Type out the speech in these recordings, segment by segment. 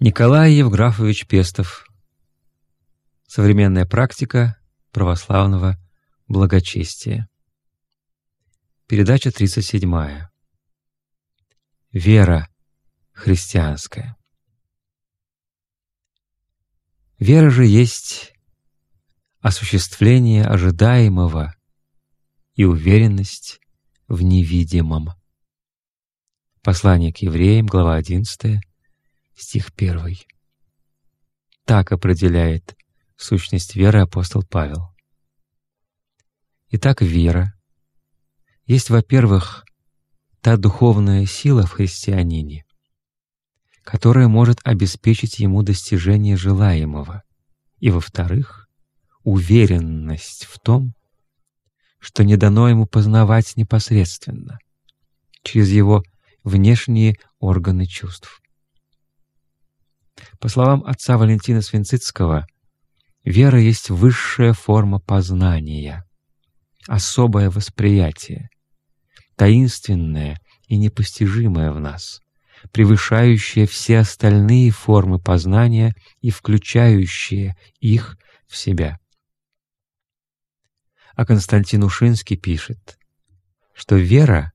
Николай Евграфович Пестов. Современная практика православного благочестия. Передача 37. Вера христианская. Вера же есть осуществление ожидаемого и уверенность в невидимом. Послание к евреям, глава 11, стих 1. Так определяет сущность веры апостол Павел. Итак, вера есть, во-первых, та духовная сила в христианине, которая может обеспечить ему достижение желаемого, и, во-вторых, уверенность в том, что не дано ему познавать непосредственно, через его внешние органы чувств. По словам отца Валентина Свинцицкого, вера есть высшая форма познания, особое восприятие, таинственное и непостижимое в нас, превышающее все остальные формы познания и включающее их в себя. А Константин Ушинский пишет, что вера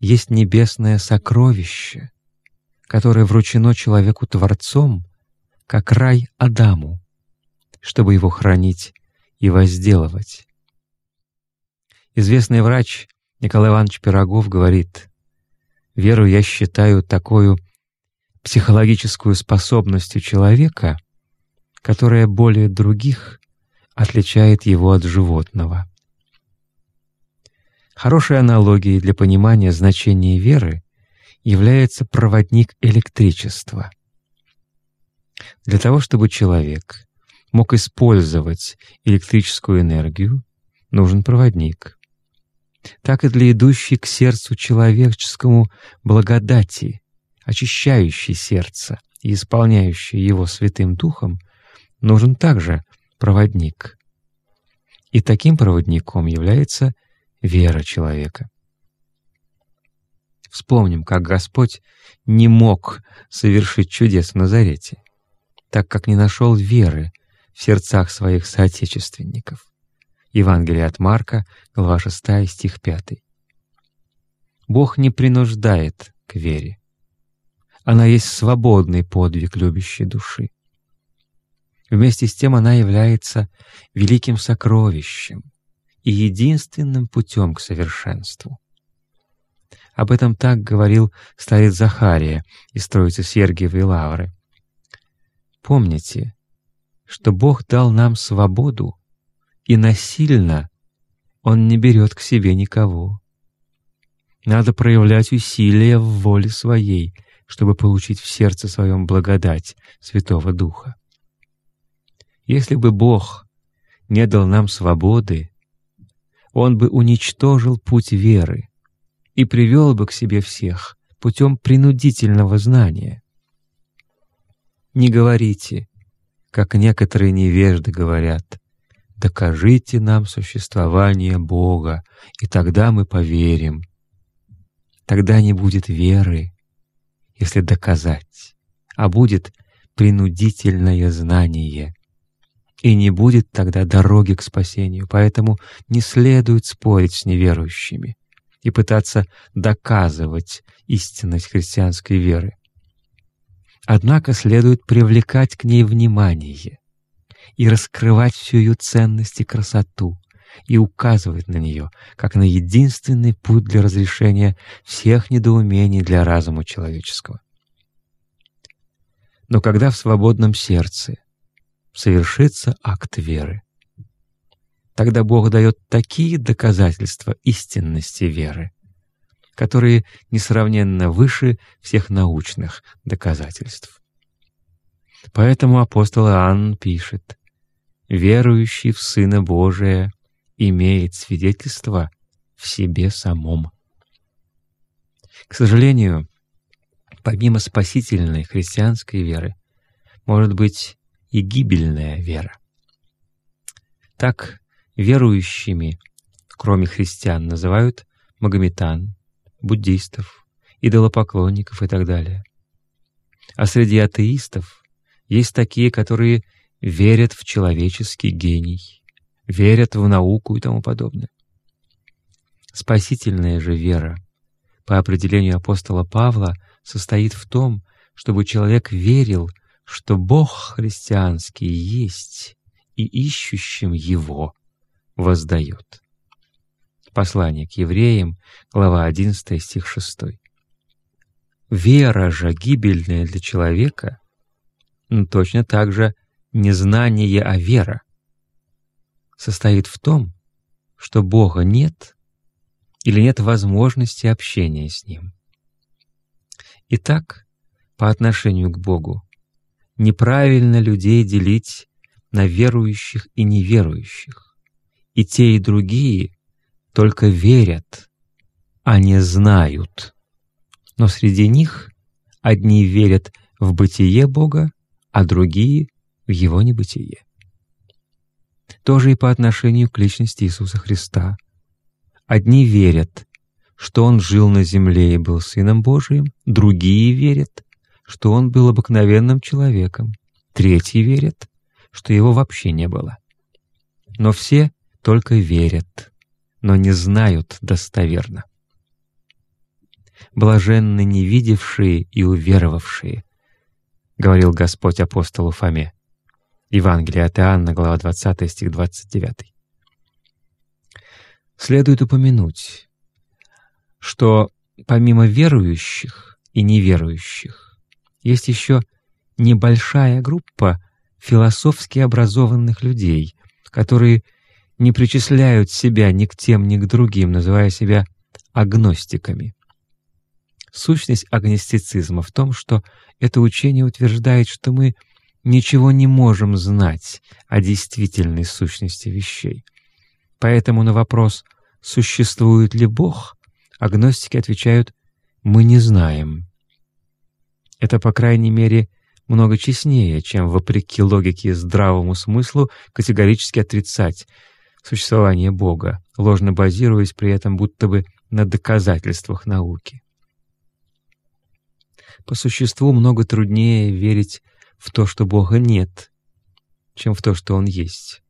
есть небесное сокровище, которое вручено человеку Творцом, как рай Адаму, чтобы его хранить и возделывать. Известный врач Николай Иванович Пирогов говорит, «Веру я считаю такую психологическую способностью человека, которая более других отличает его от животного». Хорошей аналогией для понимания значения веры является проводник электричества. Для того, чтобы человек мог использовать электрическую энергию, нужен проводник. Так и для идущей к сердцу человеческому благодати, очищающей сердце и исполняющей его Святым Духом, нужен также проводник. И таким проводником является вера человека. Вспомним, как Господь не мог совершить чудес в Назарете, так как не нашел веры в сердцах своих соотечественников. Евангелие от Марка, глава 6, стих 5. Бог не принуждает к вере. Она есть свободный подвиг любящей души. Вместе с тем она является великим сокровищем и единственным путем к совершенству. Об этом так говорил старец Захария из Троицы Сергиевой Лавры. Помните, что Бог дал нам свободу, и насильно Он не берет к себе никого. Надо проявлять усилия в воле своей, чтобы получить в сердце своем благодать Святого Духа. Если бы Бог не дал нам свободы, Он бы уничтожил путь веры, и привел бы к себе всех путем принудительного знания. Не говорите, как некоторые невежды говорят, «Докажите нам существование Бога, и тогда мы поверим». Тогда не будет веры, если доказать, а будет принудительное знание. И не будет тогда дороги к спасению, поэтому не следует спорить с неверующими и пытаться доказывать истинность христианской веры. Однако следует привлекать к ней внимание и раскрывать всю ее ценность и красоту, и указывать на нее как на единственный путь для разрешения всех недоумений для разума человеческого. Но когда в свободном сердце совершится акт веры, Тогда Бог дает такие доказательства истинности веры, которые несравненно выше всех научных доказательств. Поэтому апостол Иоанн пишет, «Верующий в Сына Божия имеет свидетельство в себе самом». К сожалению, помимо спасительной христианской веры, может быть и гибельная вера. Так Верующими, кроме христиан, называют магометан, буддистов, идолопоклонников и так далее. А среди атеистов есть такие, которые верят в человеческий гений, верят в науку и тому подобное. Спасительная же вера, по определению апостола Павла, состоит в том, чтобы человек верил, что Бог христианский есть и ищущим Его воздает. Послание к евреям, глава 11, стих 6. Вера же гибельная для человека, но точно так же незнание, а вера, состоит в том, что Бога нет или нет возможности общения с Ним. Итак, по отношению к Богу, неправильно людей делить на верующих и неверующих. И те, и другие только верят, а не знают. Но среди них одни верят в бытие Бога, а другие — в Его небытие. Тоже и по отношению к личности Иисуса Христа. Одни верят, что Он жил на земле и был Сыном Божиим, другие верят, что Он был обыкновенным человеком, третьи верят, что Его вообще не было. Но все только верят, но не знают достоверно. «Блаженны не видевшие и уверовавшие», — говорил Господь апостолу Фоме. Евангелие от Иоанна, глава 20, стих 29. Следует упомянуть, что помимо верующих и неверующих есть еще небольшая группа философски образованных людей, которые не причисляют себя ни к тем, ни к другим, называя себя агностиками. Сущность агностицизма в том, что это учение утверждает, что мы — ничего не можем знать о действительной сущности вещей. Поэтому на вопрос «существует ли Бог?» агностики отвечают «мы не знаем». Это, по крайней мере, много честнее, чем, вопреки логике и здравому смыслу, категорически отрицать существование Бога, ложно базируясь при этом будто бы на доказательствах науки. По существу много труднее верить в то, что Бога нет, чем в то, что Он есть.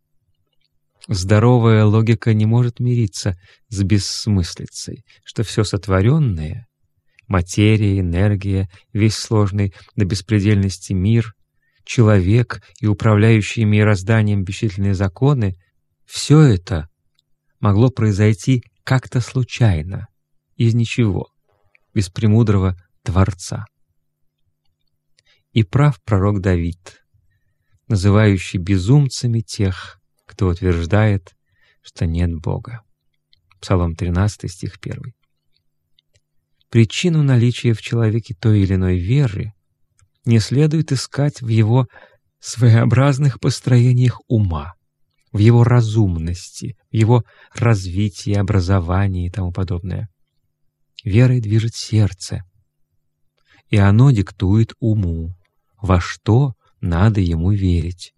Здоровая логика не может мириться с бессмыслицей, что все сотворенное — материя, энергия, весь сложный до беспредельности мир, человек и управляющие мирозданием бесчисленные законы — все это могло произойти как-то случайно, из ничего, без премудрого Творца. И прав пророк Давид, называющий безумцами тех, кто утверждает, что нет Бога. Псалом 13, стих 1. Причину наличия в человеке той или иной веры не следует искать в его своеобразных построениях ума, в его разумности, в его развитии, образовании и тому подобное. Верой движет сердце, и оно диктует уму во что надо ему верить.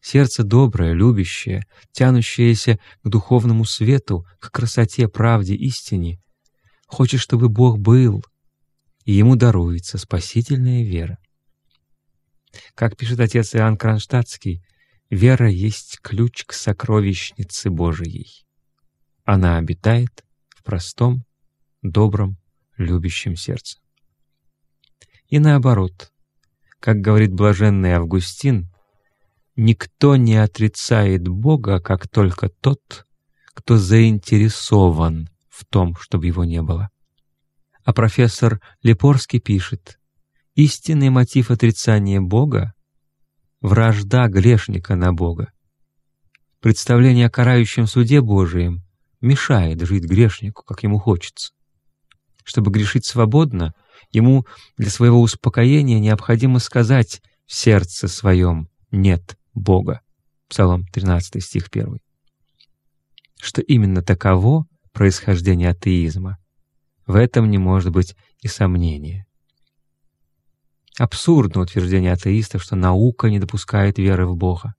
Сердце доброе, любящее, тянущееся к духовному свету, к красоте, правде, истине, хочет, чтобы Бог был, и ему даруется спасительная вера. Как пишет отец Иоанн Кронштадтский, вера есть ключ к сокровищнице Божией. Она обитает в простом, добром, любящем сердце. И наоборот, как говорит блаженный Августин, никто не отрицает Бога, как только тот, кто заинтересован в том, чтобы его не было. А профессор Лепорский пишет, истинный мотив отрицания Бога — вражда грешника на Бога. Представление о карающем суде Божием мешает жить грешнику, как ему хочется. Чтобы грешить свободно, Ему для своего успокоения необходимо сказать в сердце своем «нет Бога». Псалом 13 стих 1. Что именно таково происхождение атеизма, в этом не может быть и сомнения. Абсурдно утверждение атеистов, что наука не допускает веры в Бога.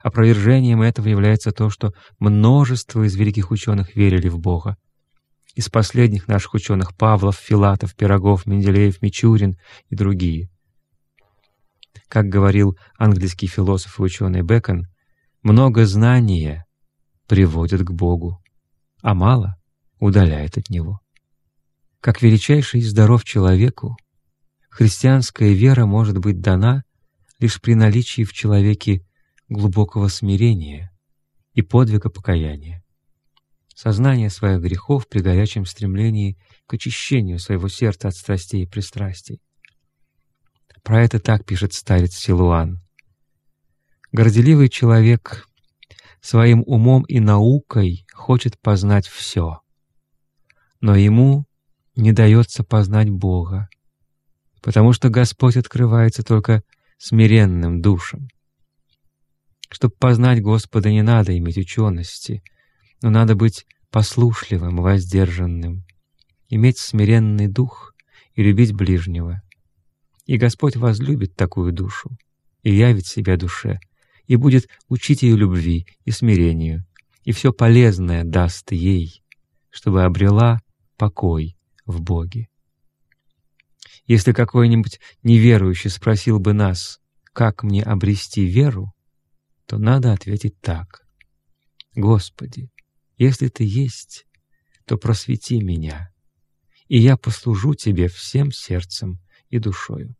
Опровержением этого является то, что множество из великих ученых верили в Бога, из последних наших ученых Павлов, Филатов, Пирогов, Менделеев, Мичурин и другие. Как говорил английский философ и ученый Бекон, много знания приводит к Богу, а мало удаляет от Него. Как величайший здоров человеку, христианская вера может быть дана лишь при наличии в человеке глубокого смирения и подвига покаяния сознание своих грехов при горячем стремлении к очищению своего сердца от страстей и пристрастий. Про это так пишет старец Силуан. Горделивый человек своим умом и наукой хочет познать все, но ему не дается познать Бога, потому что Господь открывается только смиренным душам. Чтобы познать Господа, не надо иметь учености — но надо быть послушливым, воздержанным, иметь смиренный дух и любить ближнего. И Господь возлюбит такую душу, и явит себя душе, и будет учить ее любви и смирению, и все полезное даст ей, чтобы обрела покой в Боге. Если какой-нибудь неверующий спросил бы нас, как мне обрести веру, то надо ответить так. «Господи, если Ты есть, то просвети меня, и я послужу Тебе всем сердцем и душою.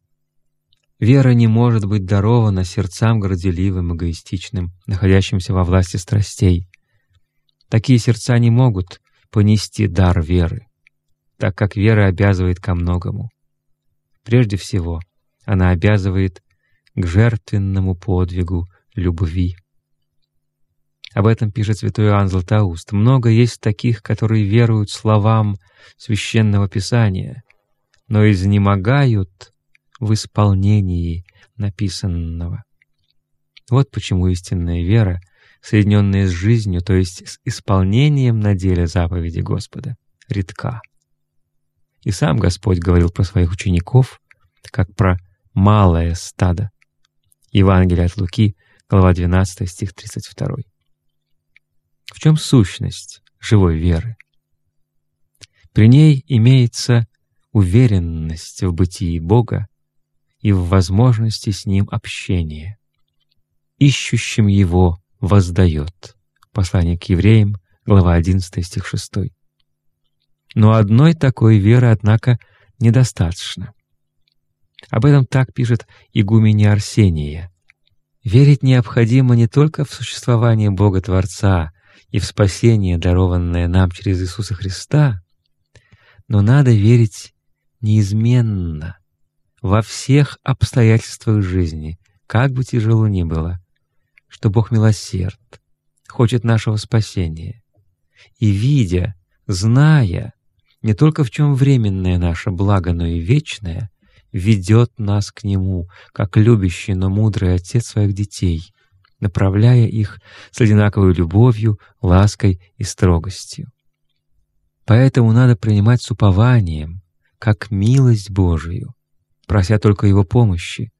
Вера не может быть дарована сердцам горделивым, эгоистичным, находящимся во власти страстей. Такие сердца не могут понести дар веры, так как вера обязывает ко многому. Прежде всего, она обязывает к жертвенному подвигу любви. Об этом пишет святой Иоанн Златоуст. Много есть таких, которые веруют словам Священного Писания, но изнемогают в исполнении написанного. Вот почему истинная вера, соединенная с жизнью, то есть с исполнением на деле заповеди Господа, редка. И сам Господь говорил про своих учеников, как про малое стадо. Евангелие от Луки, глава 12, стих 32. В чем сущность живой веры? При ней имеется уверенность в бытии Бога и в возможности с Ним общения. Ищущим Его воздает. Послание к евреям, глава 11, стих 6. Но одной такой веры, однако, недостаточно. Об этом так пишет игуменя Арсения. Верить необходимо не только в существование Бога-Творца, и в спасение, дарованное нам через Иисуса Христа, но надо верить неизменно во всех обстоятельствах жизни, как бы тяжело ни было, что Бог милосерд, хочет нашего спасения. И видя, зная, не только в чем временное наше благо, но и вечное, ведет нас к Нему, как любящий, но мудрый Отец своих детей, направляя их с одинаковой любовью, лаской и строгостью. Поэтому надо принимать с упованием, как милость Божию, прося только Его помощи,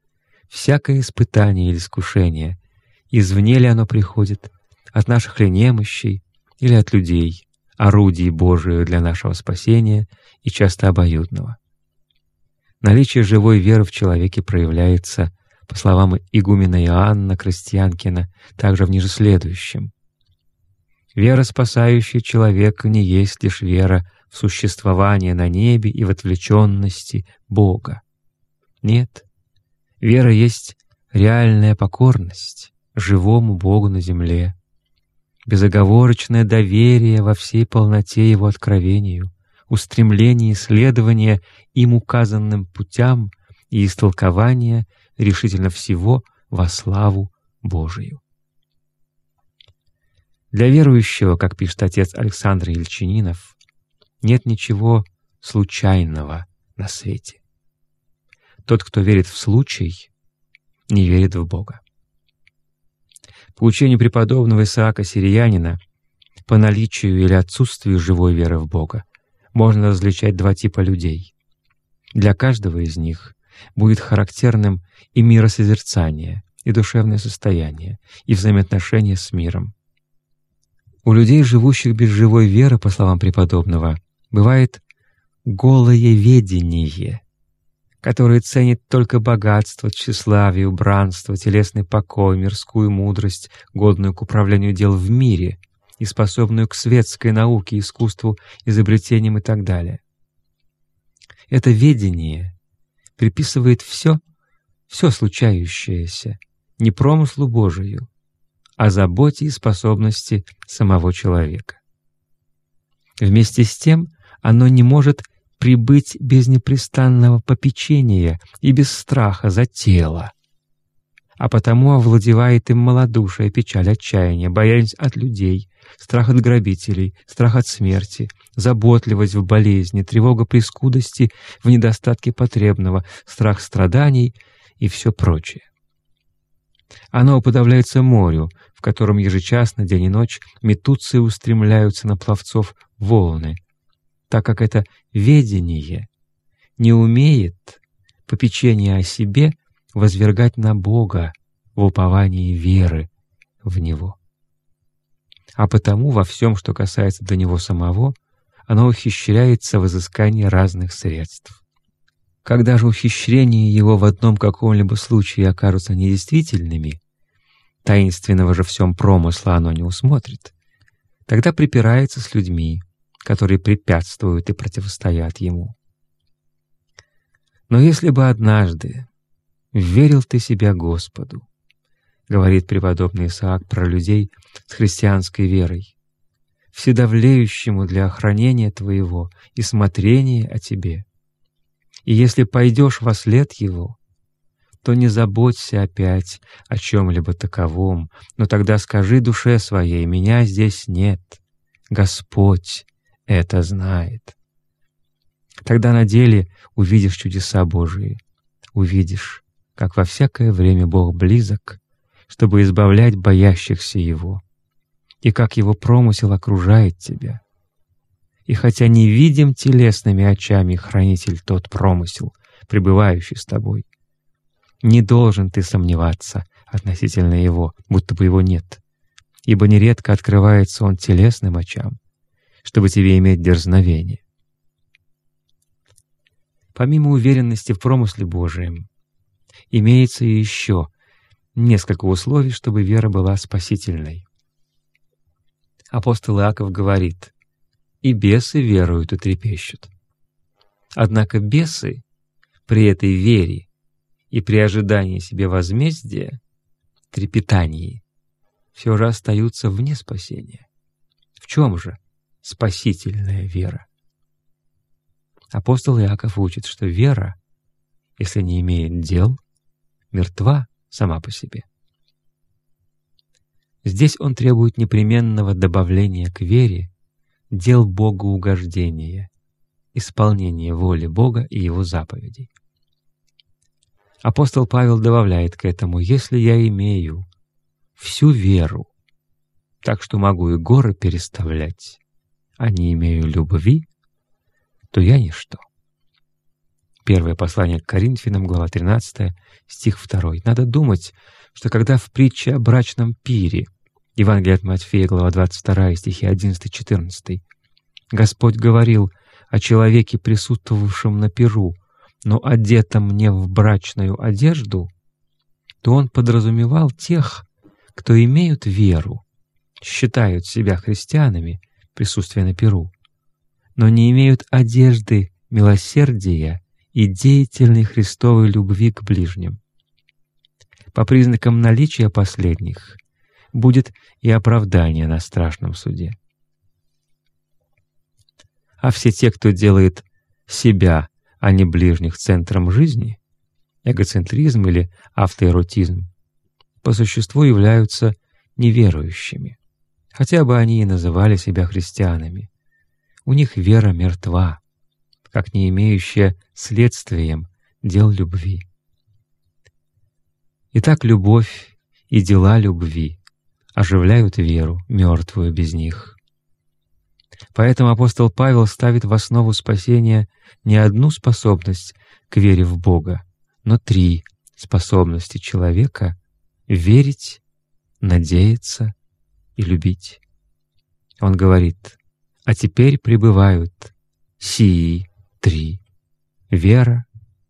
всякое испытание или искушение, извне ли оно приходит, от наших ли немощей или от людей, орудий Божию для нашего спасения и часто обоюдного. Наличие живой веры в человеке проявляется по словам игумена Иоанна Крестьянкина, также в ниже следующем. «Вера, спасающая человека, не есть лишь вера в существование на небе и в отвлеченности Бога. Нет, вера есть реальная покорность живому Богу на земле, безоговорочное доверие во всей полноте Его откровению, устремление исследования им указанным путям и истолкования решительно всего во славу Божию. Для верующего, как пишет отец Александр Ельчининов, нет ничего случайного на свете. Тот, кто верит в случай, не верит в Бога. По учению преподобного Исаака Сириянина, по наличию или отсутствию живой веры в Бога, можно различать два типа людей. Для каждого из них будет характерным и миросозерцание, и душевное состояние, и взаимоотношения с миром. У людей, живущих без живой веры, по словам преподобного, бывает голое ведение, которое ценит только богатство, тщеславие, убранство, телесный покой, мирскую мудрость, годную к управлению дел в мире и способную к светской науке, искусству, изобретениям и так далее. Это ведение приписывает все, все случающееся, не промыслу Божию, а заботе и способности самого человека. Вместе с тем оно не может прибыть без непрестанного попечения и без страха за тело, а потому овладевает им малодушие, печаль, отчаяние, боязнь от людей, страх от грабителей, страх от смерти, заботливость в болезни, тревога при скудости, в недостатке потребного, страх страданий и все прочее. Оно уподавляется морю, в котором ежечасно, день и ночь, метутся и устремляются на пловцов волны, так как это ведение не умеет попечение о себе возвергать на Бога в уповании веры в Него. А потому во всем, что касается до Него самого, оно ухищряется в изыскании разных средств. Когда же ухищрения его в одном каком-либо случае окажутся недействительными, таинственного же всем промысла оно не усмотрит, тогда припирается с людьми, которые препятствуют и противостоят ему. Но если бы однажды верил ты себя Господу, говорит преподобный Исаак про людей с христианской верой, вседавлеющему для охранения твоего и смотрения о тебе. И если пойдешь во след его, то не заботься опять о чем-либо таковом, но тогда скажи душе своей, «Меня здесь нет, Господь это знает». Тогда на деле увидишь чудеса Божии, увидишь, как во всякое время Бог близок, чтобы избавлять боящихся Его и как Его промысел окружает тебя. И хотя не видим телесными очами хранитель тот промысел, пребывающий с тобой, не должен ты сомневаться относительно Его, будто бы Его нет, ибо нередко открывается Он телесным очам, чтобы тебе иметь дерзновение. Помимо уверенности в промысле Божием, имеется еще несколько условий, чтобы вера была спасительной. Апостол Иаков говорит, «И бесы веруют и трепещут». Однако бесы при этой вере и при ожидании себе возмездия, трепетании, все же остаются вне спасения. В чем же спасительная вера? Апостол Иаков учит, что вера, если не имеет дел, мертва сама по себе. Здесь он требует непременного добавления к вере дел Богу угождения, исполнения воли Бога и Его заповедей. Апостол Павел добавляет к этому, «Если я имею всю веру, так что могу и горы переставлять, а не имею любви, то я ничто». Первое послание к Коринфянам, глава 13, стих 2. Надо думать, что когда в притче о брачном пире, Евангелие от Матфея, глава 22, стихи 11-14, Господь говорил о человеке, присутствовавшем на пиру, но одетом не в брачную одежду, то он подразумевал тех, кто имеют веру, считают себя христианами, присутствие на пиру, но не имеют одежды милосердия и деятельной Христовой любви к ближним. По признакам наличия последних будет и оправдание на страшном суде. А все те, кто делает себя, а не ближних центром жизни, эгоцентризм или автоэротизм, по существу являются неверующими, хотя бы они и называли себя христианами. У них вера мертва, как не имеющая следствием дел любви. Итак, любовь и дела любви оживляют веру, мертвую без них. Поэтому апостол Павел ставит в основу спасения не одну способность к вере в Бога, но три способности человека — верить, надеяться и любить. Он говорит, «А теперь пребывают сии три — вера,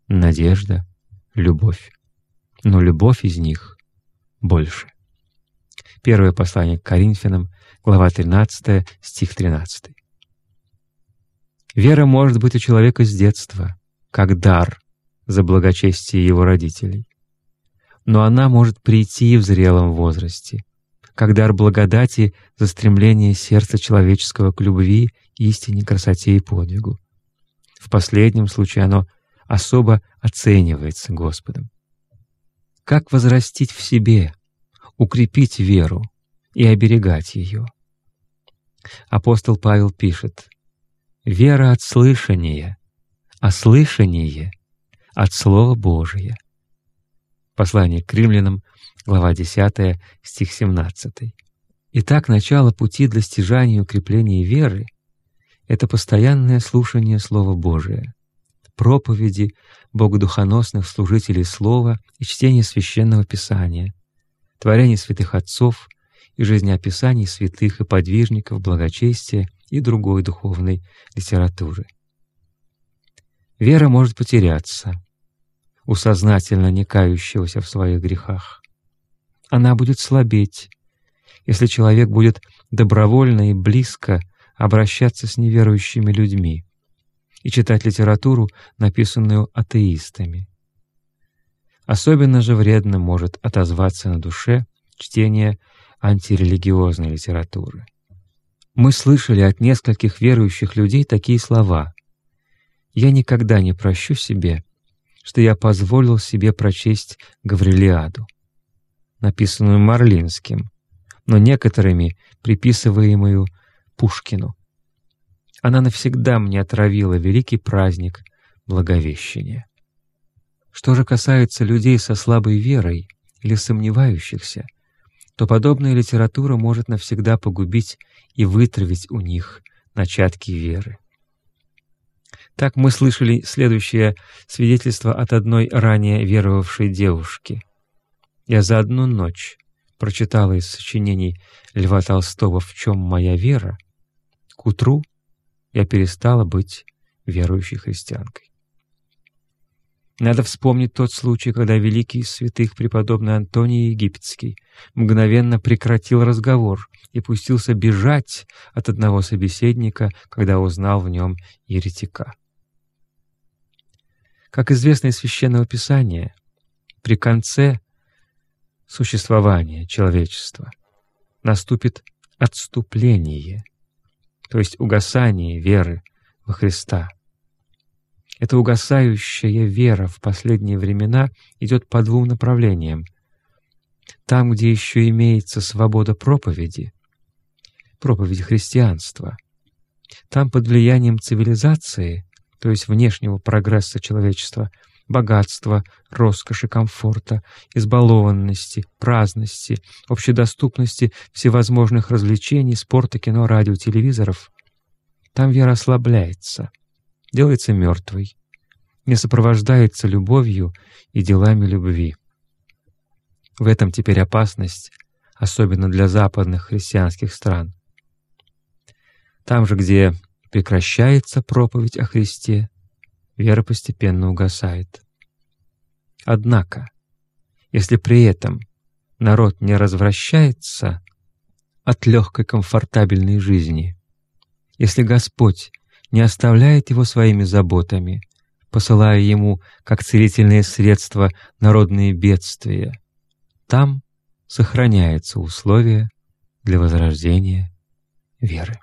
надежда, любовь. Но любовь из них больше. Первое послание к Коринфянам, глава 13, стих 13. Вера может быть у человека с детства, как дар за благочестие его родителей. Но она может прийти в зрелом возрасте, как дар благодати за стремление сердца человеческого к любви, истине, красоте и подвигу. В последнем случае оно особо оценивается Господом. Как возрастить в себе укрепить веру и оберегать ее. Апостол Павел пишет, «Вера от слышания, а слышание от Слова Божия». Послание к римлянам, глава 10, стих 17. Итак, начало пути для стяжания и укрепления веры — это постоянное слушание Слова Божия, проповеди богодухоносных служителей Слова и чтение Священного Писания — творений святых отцов и жизнеописаний святых и подвижников благочестия и другой духовной литературы. Вера может потеряться у сознательно не кающегося в своих грехах. Она будет слабеть, если человек будет добровольно и близко обращаться с неверующими людьми и читать литературу, написанную атеистами. Особенно же вредно может отозваться на душе чтение антирелигиозной литературы. Мы слышали от нескольких верующих людей такие слова «Я никогда не прощу себе, что я позволил себе прочесть Гаврилиаду», написанную Марлинским, но некоторыми приписываемую Пушкину. Она навсегда мне отравила великий праздник Благовещения. Что же касается людей со слабой верой или сомневающихся, то подобная литература может навсегда погубить и вытравить у них начатки веры. Так мы слышали следующее свидетельство от одной ранее веровавшей девушки. «Я за одну ночь прочитала из сочинений Льва Толстого «В чем моя вера?» К утру я перестала быть верующей христианкой. Надо вспомнить тот случай, когда великий из святых преподобный Антоний Египетский мгновенно прекратил разговор и пустился бежать от одного собеседника, когда узнал в нем еретика. Как известно из Священного Писания, при конце существования человечества наступит отступление, то есть угасание веры во Христа — эта угасающая вера в последние времена идет по двум направлениям. Там, где еще имеется свобода проповеди, проповедь христианства, там под влиянием цивилизации, то есть внешнего прогресса человечества, богатства, роскоши, комфорта, избалованности, праздности, общедоступности всевозможных развлечений, спорта, кино, радио, телевизоров, там вера ослабляется — делается мертвой, не сопровождается любовью и делами любви. В этом теперь опасность, особенно для западных христианских стран. Там же, где прекращается проповедь о Христе, вера постепенно угасает. Однако, если при этом народ не развращается от легкой комфортабельной жизни, если Господь не оставляет его своими заботами, посылая ему, как целительные средства, народные бедствия. Там сохраняется условие для возрождения веры.